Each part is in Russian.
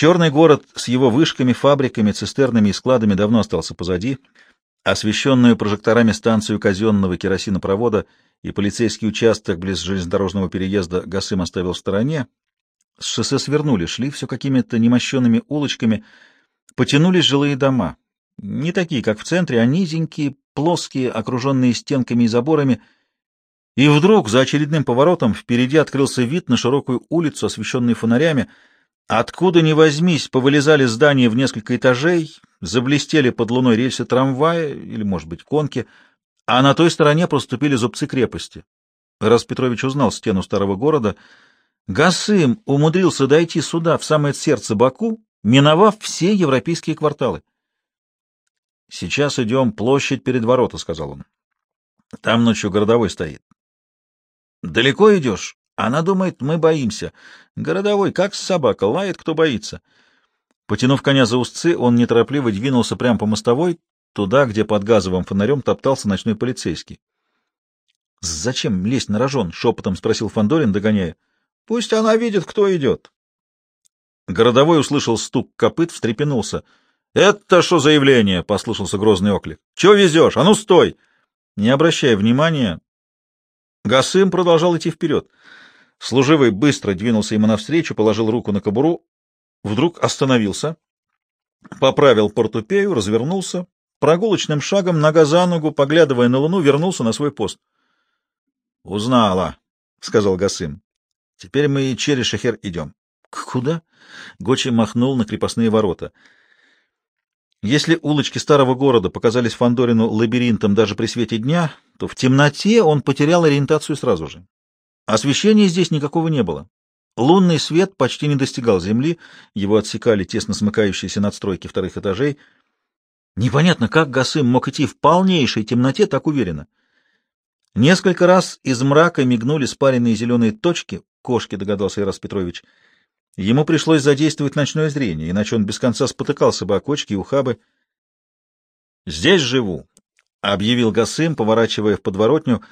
Черный город с его вышками, фабриками, цистернами и складами давно остался позади. Освещенную прожекторами станцию казенного керосинопровода и полицейский участок близ железнодорожного переезда Гасым оставил в стороне. С шоссе свернули, шли все какими-то немощенными улочками, потянулись жилые дома. Не такие, как в центре, а низенькие, плоские, окруженные стенками и заборами. И вдруг, за очередным поворотом, впереди открылся вид на широкую улицу, освещенную фонарями — Откуда ни возьмись, повылезали здания в несколько этажей, заблестели под луной рельсы трамвая или, может быть, конки, а на той стороне проступили зубцы крепости. Раз Петрович узнал стену старого города, Гасым умудрился дойти сюда, в самое сердце Баку, миновав все европейские кварталы. — Сейчас идем площадь перед ворота, — сказал он. — Там ночью городовой стоит. — Далеко идешь? Она думает, мы боимся. Городовой, как собака, лает, кто боится. Потянув коня за узцы, он неторопливо двинулся прямо по мостовой, туда, где под газовым фонарем топтался ночной полицейский. — Зачем лезть на рожон? — шепотом спросил Фандорин, догоняя. — Пусть она видит, кто идет. Городовой услышал стук копыт, встрепенулся. — Это что за явление? — послышался грозный оклик. — Чего везешь? А ну, стой! Не обращая внимания, Гасым продолжал идти вперед. Служивый быстро двинулся ему навстречу, положил руку на кобуру, вдруг остановился, поправил портупею, развернулся, прогулочным шагом, нога за ногу, поглядывая на луну, вернулся на свой пост. — Узнала, — сказал Гасым. — Теперь мы через Шахер идем. — Куда? — Гочи махнул на крепостные ворота. Если улочки старого города показались Фандорину лабиринтом даже при свете дня, то в темноте он потерял ориентацию сразу же. Освещения здесь никакого не было. Лунный свет почти не достигал земли, его отсекали тесно смыкающиеся надстройки вторых этажей. Непонятно, как Гасым мог идти в полнейшей темноте так уверенно. Несколько раз из мрака мигнули спаренные зеленые точки, кошки, догадался Ирас Петрович. Ему пришлось задействовать ночное зрение, иначе он без конца спотыкался бы о кочки и ухабы. — Здесь живу, — объявил Гасым, поворачивая в подворотню,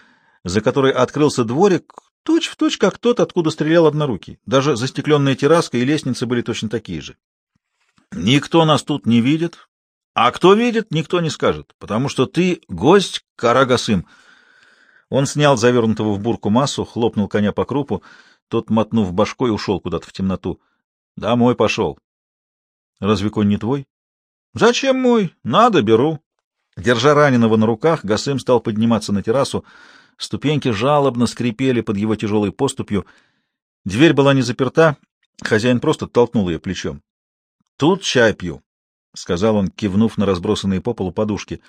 за которой открылся дворик, Точь в точь, как тот, откуда стрелял однорукий. Даже застекленная терраска и лестницы были точно такие же. Никто нас тут не видит, а кто видит, никто не скажет, потому что ты гость Карагасым. Он снял завернутого в бурку массу, хлопнул коня по крупу, тот, мотнув башкой, ушел куда-то в темноту. Домой пошел. Разве конь не твой? Зачем мой? Надо, беру. Держа раненого на руках, Гасым стал подниматься на террасу. Ступеньки жалобно скрипели под его тяжелой поступью. Дверь была не заперта, хозяин просто толкнул ее плечом. — Тут чай пью, — сказал он, кивнув на разбросанные по полу подушки.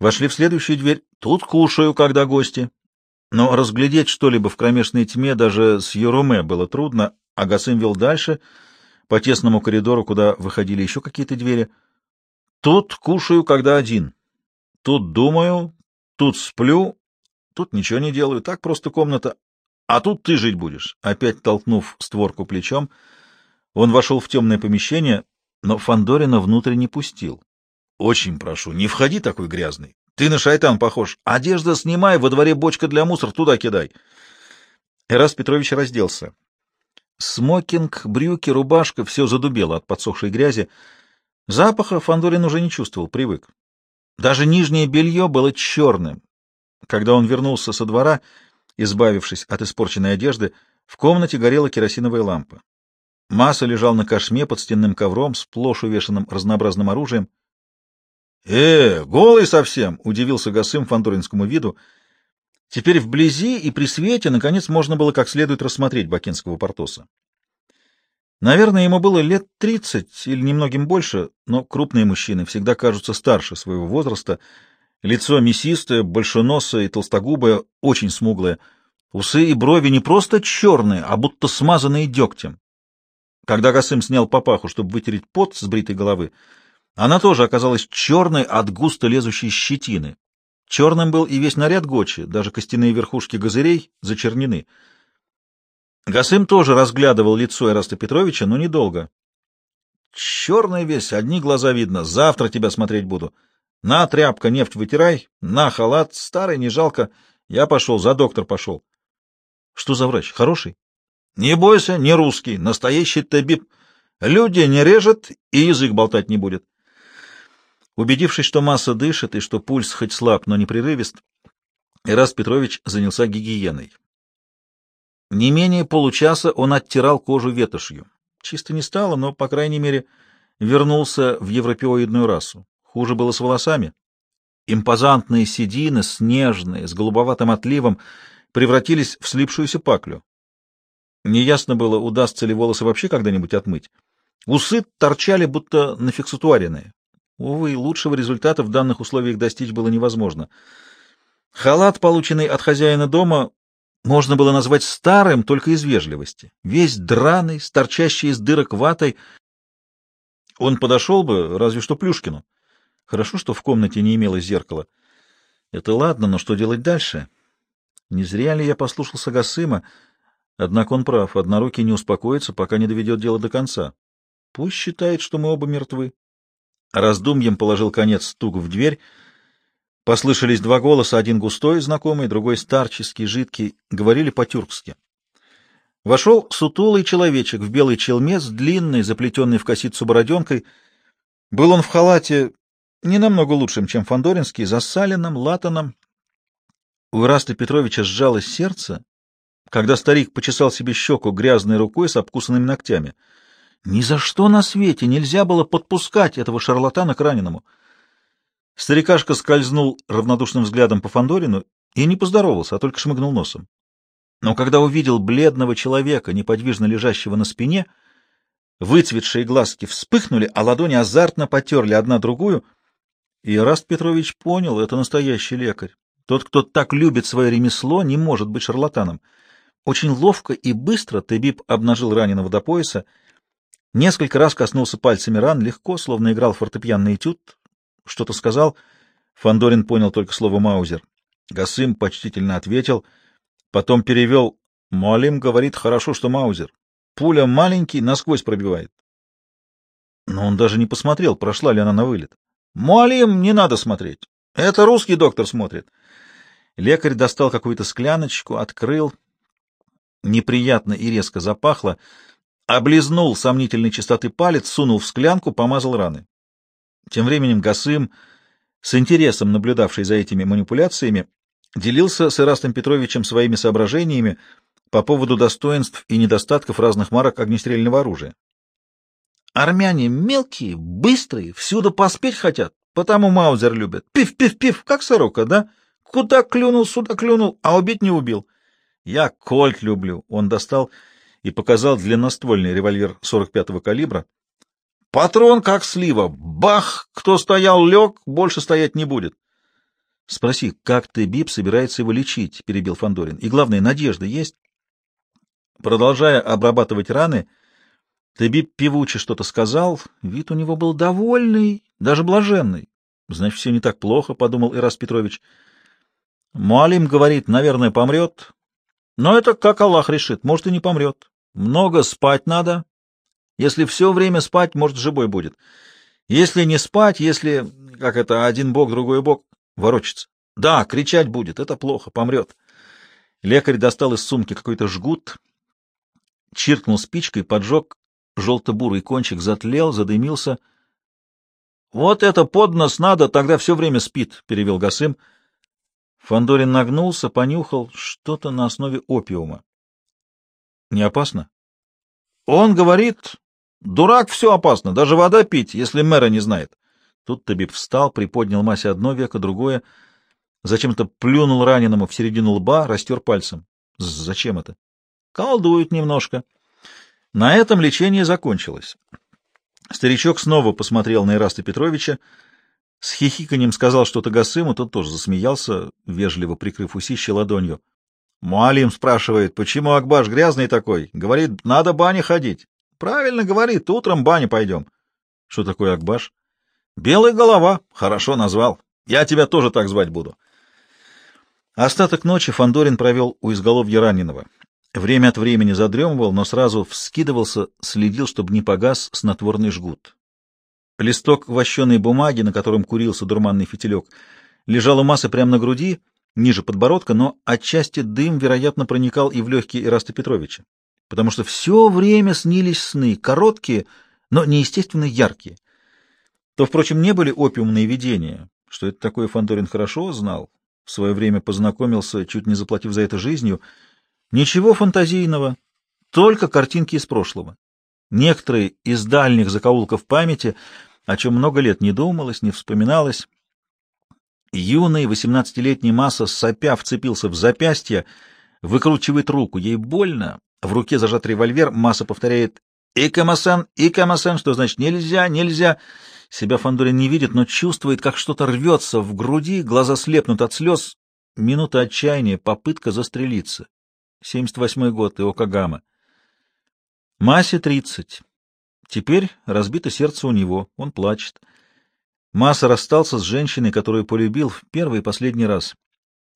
Вошли в следующую дверь. — Тут кушаю, когда гости. Но разглядеть что-либо в кромешной тьме даже с Юруме было трудно, а Гасым вел дальше, по тесному коридору, куда выходили еще какие-то двери. Тут кушаю, когда один. Тут думаю, тут сплю, Тут ничего не делаю, так просто комната. А тут ты жить будешь. Опять толкнув створку плечом, он вошел в темное помещение, но Фандорина внутрь не пустил. — Очень прошу, не входи такой грязный. Ты на шайтан похож. Одежда снимай, во дворе бочка для мусора, туда кидай. Эрас Петрович разделся. Смокинг, брюки, рубашка — все задубело от подсохшей грязи. Запаха Фандорин уже не чувствовал, привык. Даже нижнее белье было черным, когда он вернулся со двора, избавившись от испорченной одежды, в комнате горела керосиновая лампа. Масса лежал на кошме под стенным ковром, сплошь увешанным разнообразным оружием. — Э, голый совсем! — удивился Гасым фандоринскому виду. Теперь вблизи и при свете, наконец, можно было как следует рассмотреть бакинского портоса. Наверное, ему было лет тридцать или немногим больше, но крупные мужчины всегда кажутся старше своего возраста — Лицо мясистое, большеносое и толстогубое, очень смуглое. Усы и брови не просто черные, а будто смазанные дегтем. Когда Гасым снял папаху, чтобы вытереть пот с бритой головы, она тоже оказалась черной от густо лезущей щетины. Черным был и весь наряд Гочи, даже костяные верхушки газырей зачернены. Гасым тоже разглядывал лицо Эраста Петровича, но недолго. — Черный весь, одни глаза видно, завтра тебя смотреть буду. На, тряпка, нефть вытирай, на, халат, старый, не жалко. Я пошел, за доктор пошел. Что за врач? Хороший? Не бойся, не русский, настоящий табиб. Люди не режет и язык болтать не будет. Убедившись, что масса дышит и что пульс хоть слаб, но не прерывист, Эраст Петрович занялся гигиеной. Не менее получаса он оттирал кожу ветошью. Чисто не стало, но, по крайней мере, вернулся в европеоидную расу. Хуже было с волосами. Импозантные седины, снежные, с голубоватым отливом, превратились в слипшуюся паклю. Неясно было, удастся ли волосы вообще когда-нибудь отмыть. Усы торчали, будто нафиксатуаренные. Увы, лучшего результата в данных условиях достичь было невозможно. Халат, полученный от хозяина дома, можно было назвать старым только из вежливости. Весь драный, с торчащей из дырок ватой. Он подошел бы, разве что Плюшкину. Хорошо, что в комнате не имелось зеркала. Это ладно, но что делать дальше? Не зря ли я послушался Гасыма? Однако он прав, однорукий не успокоится, пока не доведет дело до конца. Пусть считает, что мы оба мертвы. Раздумьем положил конец стук в дверь. Послышались два голоса, один густой, знакомый, другой старческий, жидкий, говорили по-тюркски. Вошел сутулый человечек в белой челме с длинной, заплетенной в косицу бороденкой. Был он в халате не намного лучшим, чем Фандоринский, засаленным, латаном. У Ираста Петровича сжалось сердце, когда старик почесал себе щеку грязной рукой с обкусанными ногтями — ни за что на свете нельзя было подпускать этого шарлатана к раненому. Старикашка скользнул равнодушным взглядом по Фандорину и не поздоровался, а только шмыгнул носом. Но когда увидел бледного человека, неподвижно лежащего на спине, выцветшие глазки вспыхнули, а ладони азартно потерли одна другую, и Раст Петрович понял, это настоящий лекарь. Тот, кто так любит свое ремесло, не может быть шарлатаном. Очень ловко и быстро Тебиб обнажил раненого до пояса Несколько раз коснулся пальцами ран, легко, словно играл фортепианный этюд. Что-то сказал. Фандорин понял только слово «маузер». Гасым почтительно ответил, потом перевел. «Муалим говорит, хорошо, что маузер. Пуля маленький, насквозь пробивает». Но он даже не посмотрел, прошла ли она на вылет. «Муалим не надо смотреть. Это русский доктор смотрит». Лекарь достал какую-то скляночку, открыл. Неприятно и резко запахло — облизнул сомнительной чистоты палец, сунул в склянку, помазал раны. Тем временем Гасым, с интересом наблюдавший за этими манипуляциями, делился с Ирастом Петровичем своими соображениями по поводу достоинств и недостатков разных марок огнестрельного оружия. Армяне мелкие, быстрые, всюду поспеть хотят, потому Маузер любят. Пив-пив-пив, как сорока, да? Куда клюнул, сюда клюнул, а убить не убил. Я кольт люблю. Он достал и показал длинноствольный револьвер 45-го калибра. «Патрон как слива! Бах! Кто стоял, лег, больше стоять не будет!» «Спроси, как ты, Бип, собирается его лечить?» — перебил Фандорин. «И главное, надежда есть?» Продолжая обрабатывать раны, Тебип певуче что-то сказал. Вид у него был довольный, даже блаженный. «Значит, все не так плохо», — подумал Ирас Петрович. Муалим говорит, наверное, помрет. Но это как Аллах решит, может, и не помрет. Много спать надо. Если все время спать, может, живой будет. Если не спать, если, как это, один бог, другой бог, ворочится. Да, кричать будет, это плохо, помрет. Лекарь достал из сумки какой-то жгут, чиркнул спичкой, поджег, желто-бурый кончик затлел, задымился. — Вот это под нос надо, тогда все время спит, — перевел Гасым. Фандорин нагнулся, понюхал что-то на основе опиума. Не опасно? Он говорит, дурак, все опасно, даже вода пить, если мэра не знает. Тут Табиб встал, приподнял Масе одно веко, другое, зачем-то плюнул раненому в середину лба, растер пальцем. Зачем это? Колдует немножко. На этом лечение закончилось. Старичок снова посмотрел на Ираста Петровича, с хихиканьем сказал что-то Гасыму, тот тоже засмеялся, вежливо прикрыв усище ладонью. Муалим спрашивает, почему Акбаш грязный такой? Говорит, надо бане ходить. Правильно говорит, утром бане пойдем. Что такое Акбаш? Белая голова. Хорошо назвал. Я тебя тоже так звать буду. Остаток ночи Фандорин провел у изголовья раненого. Время от времени задремывал, но сразу вскидывался, следил, чтобы не погас снотворный жгут. Листок вощеной бумаги, на котором курился дурманный фитилек, лежал у массы прямо на груди — ниже подбородка, но отчасти дым, вероятно, проникал и в легкие Ираста Петровича, потому что все время снились сны, короткие, но неестественно яркие. То, впрочем, не были опиумные видения. Что это такое, Фандорин хорошо знал. В свое время познакомился, чуть не заплатив за это жизнью. Ничего фантазийного, только картинки из прошлого. Некоторые из дальних закоулков памяти, о чем много лет не думалось, не вспоминалось. Юный восемнадцатилетний Масса, сопя, вцепился в запястье, выкручивает руку. Ей больно. В руке зажат револьвер. Масса повторяет «Икамасан, Икамасан», что значит «нельзя, нельзя». Себя Фандорин не видит, но чувствует, как что-то рвется в груди, глаза слепнут от слез. Минута отчаяния, попытка застрелиться. 78-й год, Иокагама. Масе 30. Теперь разбито сердце у него, он плачет. Маса расстался с женщиной, которую полюбил в первый и последний раз.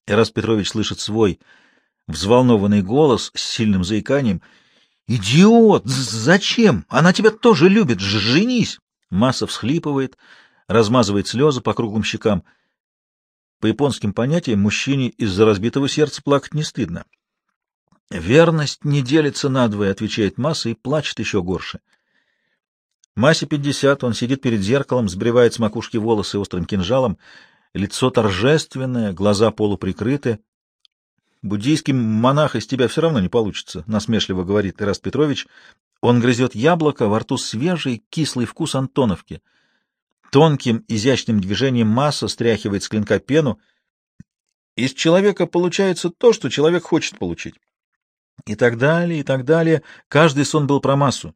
Эрас Петрович слышит свой взволнованный голос с сильным заиканием. «Идиот! Зачем? Она тебя тоже любит! Женись!» Масса всхлипывает, размазывает слезы по круглым щекам. По японским понятиям, мужчине из-за разбитого сердца плакать не стыдно. «Верность не делится надвое», — отвечает Масса и плачет еще горше. Массе пятьдесят, он сидит перед зеркалом, сбривает с макушки волосы острым кинжалом, лицо торжественное, глаза полуприкрыты. «Буддийский монах из тебя все равно не получится», — насмешливо говорит Ираст Петрович. Он грызет яблоко, во рту свежий, кислый вкус антоновки. Тонким, изящным движением масса стряхивает с клинка пену. Из человека получается то, что человек хочет получить. И так далее, и так далее. Каждый сон был про массу.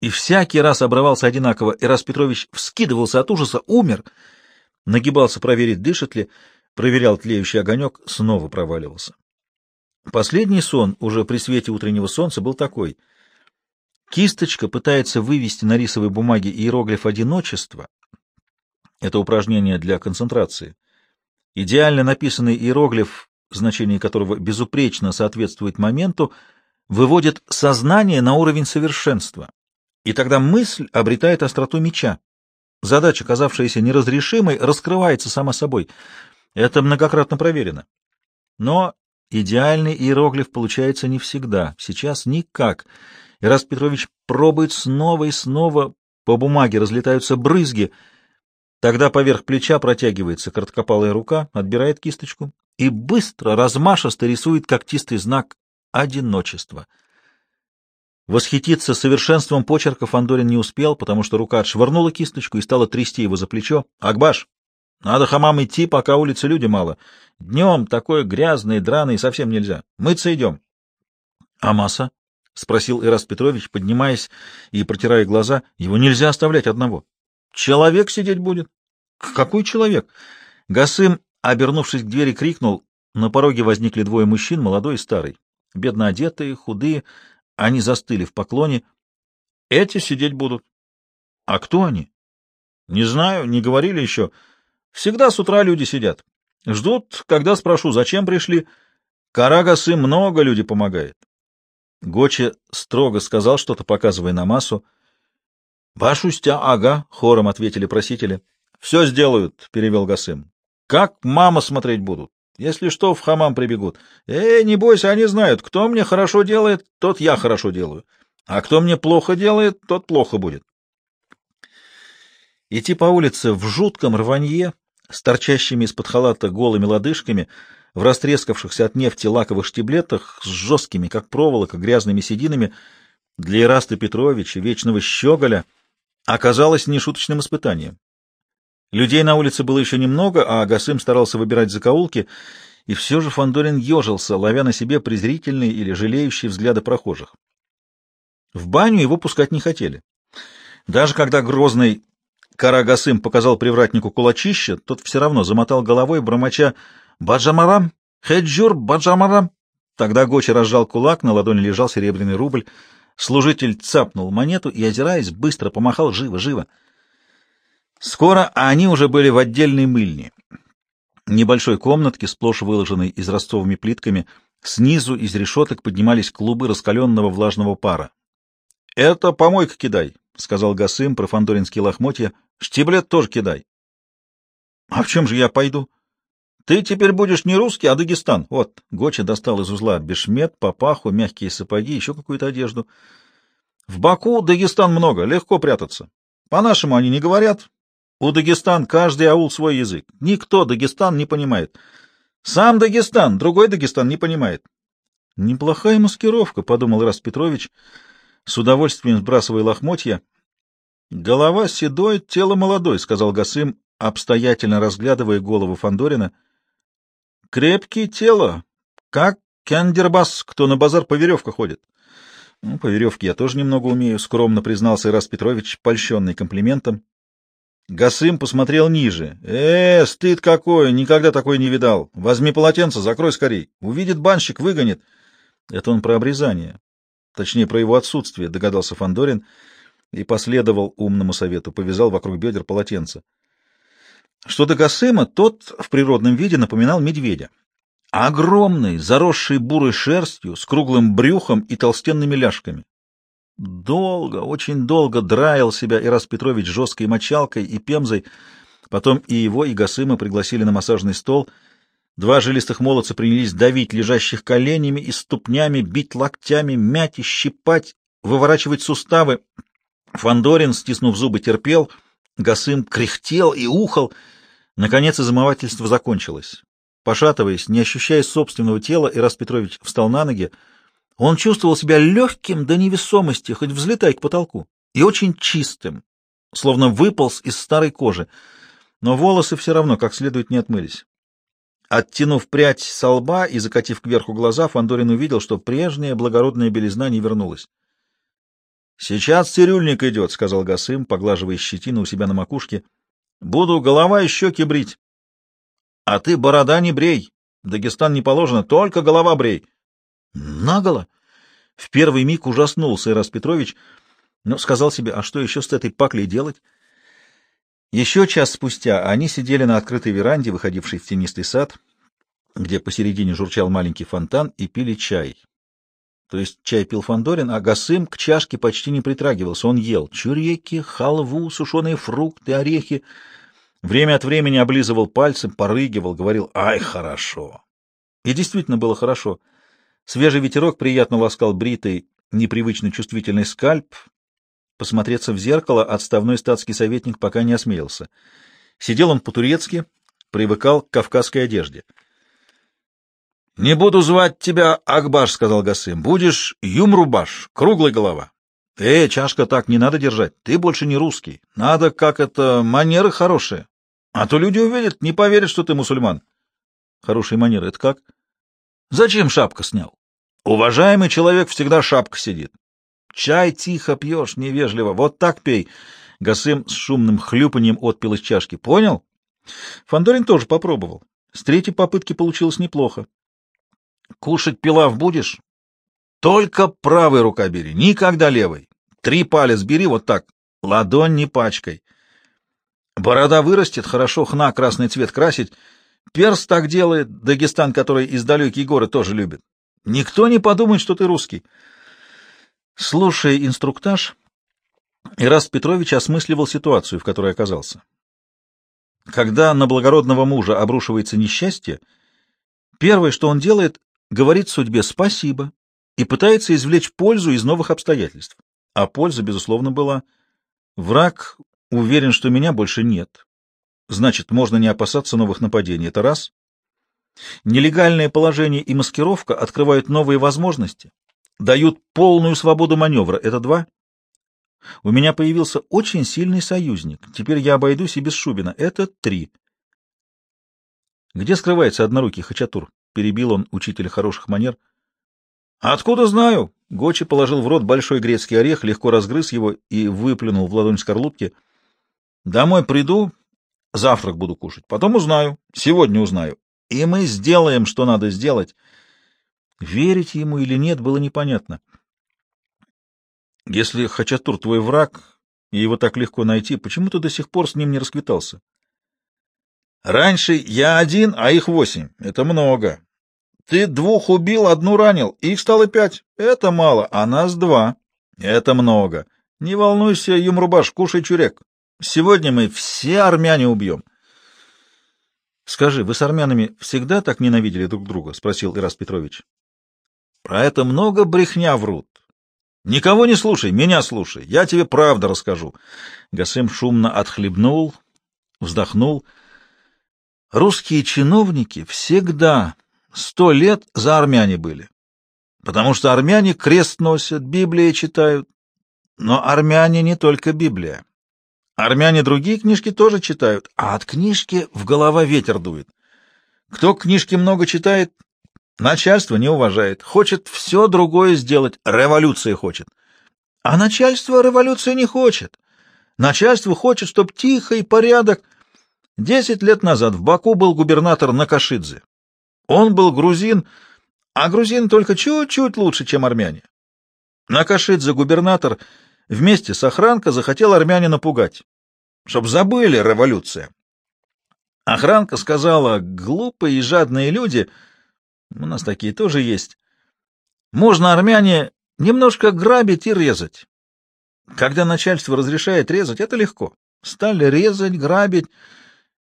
И всякий раз обрывался одинаково. Ирас Петрович вскидывался от ужаса, умер, нагибался проверить, дышит ли, проверял тлеющий огонек, снова проваливался. Последний сон, уже при свете утреннего солнца, был такой. Кисточка пытается вывести на рисовой бумаге иероглиф одиночества. Это упражнение для концентрации. Идеально написанный иероглиф, значение которого безупречно соответствует моменту, выводит сознание на уровень совершенства. И тогда мысль обретает остроту меча. Задача, казавшаяся неразрешимой, раскрывается сама собой. Это многократно проверено. Но идеальный иероглиф получается не всегда. Сейчас никак. И раз Петрович пробует снова и снова, по бумаге разлетаются брызги. Тогда поверх плеча протягивается короткопалая рука, отбирает кисточку и быстро, размашисто рисует когтистый знак одиночества. Восхититься совершенством почерка Фандорин не успел, потому что рука отшвырнула кисточку и стала трясти его за плечо. «Акбаш, надо хамам идти, пока улицы люди мало. Днем такое грязное, драное совсем нельзя. Мыться идем». «А масса?» — спросил Ирас Петрович, поднимаясь и протирая глаза. «Его нельзя оставлять одного. Человек сидеть будет». «Какой человек?» Гасым, обернувшись к двери, крикнул. На пороге возникли двое мужчин, молодой и старый. Бедно одетые, худые, они застыли в поклоне. Эти сидеть будут. А кто они? Не знаю, не говорили еще. Всегда с утра люди сидят. Ждут, когда спрошу, зачем пришли. Карагасы много люди помогает. Гочи строго сказал что-то, показывая на массу. — Башустя, ага, — хором ответили просители. — Все сделают, — перевел Гасым. — Как мама смотреть будут? Если что, в хамам прибегут. Эй, не бойся, они знают, кто мне хорошо делает, тот я хорошо делаю. А кто мне плохо делает, тот плохо будет. Идти по улице в жутком рванье, с торчащими из-под халата голыми лодыжками, в растрескавшихся от нефти лаковых штиблетах, с жесткими, как проволока, грязными сединами, для Ираста Петровича, вечного щеголя, оказалось нешуточным испытанием. Людей на улице было еще немного, а Гасым старался выбирать закоулки, и все же Фандорин ежился, ловя на себе презрительные или жалеющие взгляды прохожих. В баню его пускать не хотели. Даже когда грозный Карагасым показал привратнику кулачище, тот все равно замотал головой, бормоча «Баджамарам! Хеджур! Баджамарам!» Тогда Гочи разжал кулак, на ладони лежал серебряный рубль. Служитель цапнул монету и, озираясь, быстро помахал «Живо! Живо!» Скоро они уже были в отдельной мыльне. Небольшой комнатке, сплошь выложенной израстовыми плитками, снизу из решеток поднимались клубы раскаленного влажного пара. — Это помойка кидай, — сказал Гасым про фандоринские лохмотья. — Штиблет тоже кидай. — А в чем же я пойду? — Ты теперь будешь не русский, а Дагестан. Вот, Гоча достал из узла бешмет, папаху, мягкие сапоги, еще какую-то одежду. В Баку Дагестан много, легко прятаться. По-нашему они не говорят. У Дагестан каждый аул свой язык. Никто Дагестан не понимает. Сам Дагестан, другой Дагестан не понимает. Неплохая маскировка, — подумал Раст Петрович, с удовольствием сбрасывая лохмотья. Голова седой, тело молодой, — сказал Гасым, обстоятельно разглядывая голову Фандорина. Крепкие тело, как кендербас, кто на базар по веревке ходит. Ну, по веревке я тоже немного умею, — скромно признался Ирас Петрович, польщенный комплиментом. Гасым посмотрел ниже. «Э, стыд какой! Никогда такой не видал! Возьми полотенце, закрой скорей! Увидит банщик, выгонит!» Это он про обрезание. Точнее, про его отсутствие, догадался Фандорин и последовал умному совету, повязал вокруг бедер полотенце. Что до Гасыма, тот в природном виде напоминал медведя. Огромный, заросший бурой шерстью, с круглым брюхом и толстенными ляжками. Долго, очень долго драил себя Ирас Петрович жесткой мочалкой и пемзой. Потом и его, и Гасыма пригласили на массажный стол. Два жилистых молодца принялись давить лежащих коленями и ступнями, бить локтями, мять и щипать, выворачивать суставы. Фандорин, стиснув зубы, терпел. Гасым кряхтел и ухал. Наконец измывательство закончилось. Пошатываясь, не ощущая собственного тела, Ирас Петрович встал на ноги, он чувствовал себя легким до невесомости, хоть взлетай к потолку, и очень чистым, словно выполз из старой кожи, но волосы все равно как следует не отмылись. Оттянув прядь со лба и закатив кверху глаза, Фандорин увидел, что прежняя благородная белизна не вернулась. — Сейчас цирюльник идет, — сказал Гасым, поглаживая щетину у себя на макушке. — Буду голова и щеки брить. — А ты борода не брей. Дагестан не положено, только голова брей. Наголо? В первый миг ужаснулся Ирас Петрович, но сказал себе, а что еще с этой паклей делать? Еще час спустя они сидели на открытой веранде, выходившей в тенистый сад, где посередине журчал маленький фонтан, и пили чай. То есть чай пил Фандорин, а Гасым к чашке почти не притрагивался. Он ел чуреки, халву, сушеные фрукты, орехи. Время от времени облизывал пальцем, порыгивал, говорил «Ай, хорошо!» И действительно было хорошо — Свежий ветерок приятно ласкал бритый, непривычно чувствительный скальп. Посмотреться в зеркало отставной статский советник пока не осмелился. Сидел он по-турецки, привыкал к кавказской одежде. — Не буду звать тебя Акбаш, — сказал Гасым. — Будешь Юмрубаш, круглая голова. — Э, чашка так не надо держать, ты больше не русский. Надо, как это, манеры хорошие. А то люди увидят, не поверят, что ты мусульман. — Хорошие манеры — это как? — Зачем шапка снял? Уважаемый человек всегда шапка сидит. Чай тихо пьешь, невежливо. Вот так пей. Гасым с шумным хлюпанием отпил из чашки. Понял? Фандорин тоже попробовал. С третьей попытки получилось неплохо. Кушать пилав будешь? Только правой рука бери, никогда левой. Три палец бери вот так, ладонь не пачкай. Борода вырастет, хорошо хна красный цвет красить. Перс так делает, Дагестан, который из далекие горы, тоже любит. Никто не подумает, что ты русский. Слушая инструктаж, Ираст Петрович осмысливал ситуацию, в которой оказался. Когда на благородного мужа обрушивается несчастье, первое, что он делает, говорит судьбе «спасибо» и пытается извлечь пользу из новых обстоятельств. А польза, безусловно, была. Враг уверен, что меня больше нет. Значит, можно не опасаться новых нападений. Это раз. Нелегальное положение и маскировка открывают новые возможности, дают полную свободу маневра. Это два. У меня появился очень сильный союзник. Теперь я обойдусь и без Шубина. Это три. Где скрывается однорукий Хачатур? Перебил он учителя хороших манер. Откуда знаю? Гочи положил в рот большой грецкий орех, легко разгрыз его и выплюнул в ладонь скорлупки. Домой приду, завтрак буду кушать. Потом узнаю. Сегодня узнаю и мы сделаем, что надо сделать. Верить ему или нет, было непонятно. Если Хачатур твой враг, и его так легко найти, почему ты до сих пор с ним не расквитался? Раньше я один, а их восемь. Это много. Ты двух убил, одну ранил, их стало пять. Это мало, а нас два. Это много. Не волнуйся, Юмрубаш, кушай чурек. Сегодня мы все армяне убьем. Скажи, вы с армянами всегда так ненавидели друг друга? — спросил Ирас Петрович. — Про это много брехня врут. Никого не слушай, меня слушай, я тебе правду расскажу. Гасым шумно отхлебнул, вздохнул. Русские чиновники всегда сто лет за армяне были, потому что армяне крест носят, Библии читают. Но армяне не только Библия. Армяне другие книжки тоже читают, а от книжки в голова ветер дует. Кто книжки много читает, начальство не уважает, хочет все другое сделать, революция хочет. А начальство революции не хочет. Начальство хочет, чтобы тихо и порядок. Десять лет назад в Баку был губернатор Накашидзе. Он был грузин, а грузин только чуть-чуть лучше, чем армяне. Накашидзе губернатор вместе с охранкой захотел армяне напугать, чтоб забыли революция. Охранка сказала, глупые и жадные люди, у нас такие тоже есть, можно армяне немножко грабить и резать. Когда начальство разрешает резать, это легко. Стали резать, грабить.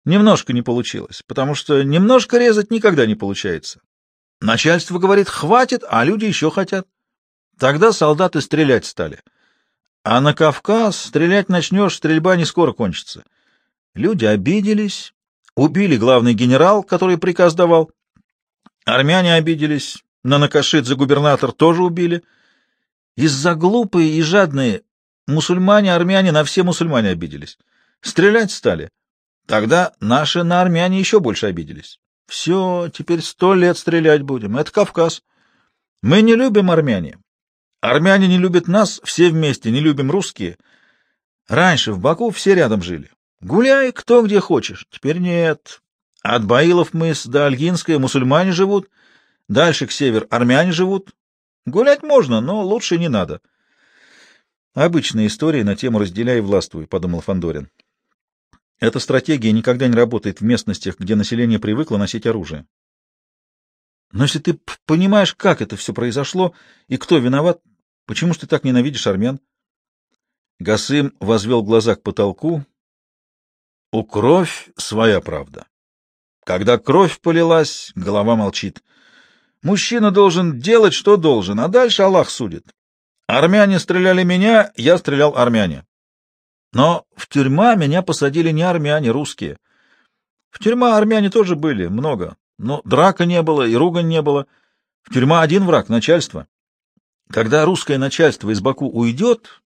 Немножко не получилось, потому что немножко резать никогда не получается. Начальство говорит «хватит», а люди еще хотят. Тогда солдаты стрелять стали. А на Кавказ стрелять начнешь, стрельба не скоро кончится. Люди обиделись, Убили главный генерал, который приказ давал. Армяне обиделись. На Накашидзе губернатор тоже убили. Из-за глупые и жадные мусульмане, армяне на все мусульмане обиделись. Стрелять стали. Тогда наши на армяне еще больше обиделись. Все, теперь сто лет стрелять будем. Это Кавказ. Мы не любим армяне. Армяне не любят нас, все вместе не любим русские. Раньше в Баку все рядом жили. Гуляй кто где хочешь. Теперь нет. От Баилов мыс до Альгинская мусульмане живут, дальше к север армяне живут. Гулять можно, но лучше не надо. Обычная история на тему «разделяй и властвуй», — подумал Фандорин. Эта стратегия никогда не работает в местностях, где население привыкло носить оружие. Но если ты понимаешь, как это все произошло и кто виноват, почему ж ты так ненавидишь армян? Гасым возвел глаза к потолку, у кровь своя правда. Когда кровь полилась, голова молчит. Мужчина должен делать, что должен, а дальше Аллах судит. Армяне стреляли меня, я стрелял армяне. Но в тюрьма меня посадили не армяне, русские. В тюрьма армяне тоже были, много. Но драка не было и ругань не было. В тюрьма один враг — начальство. Когда русское начальство из Баку уйдет,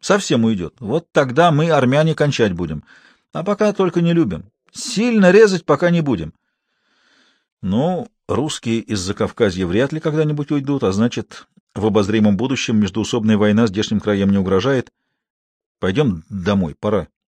совсем уйдет, вот тогда мы, армяне, кончать будем — а пока только не любим. Сильно резать пока не будем. Ну, русские из Закавказья вряд ли когда-нибудь уйдут, а значит, в обозримом будущем междуусобная война здешним краем не угрожает. Пойдем домой, пора.